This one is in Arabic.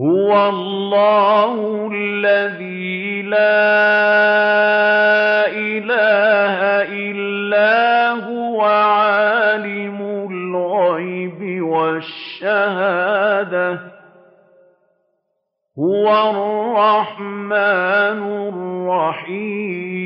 هُوَ اللَّهُ الَّذِي لَا إِلَٰهَ إِلَّا هُوَ عَالِمُ الْغَيْبِ وَالشَّهَادَةِ ۖ. هُوَ الرَّحْمَٰنُ الرَّحِيمُ.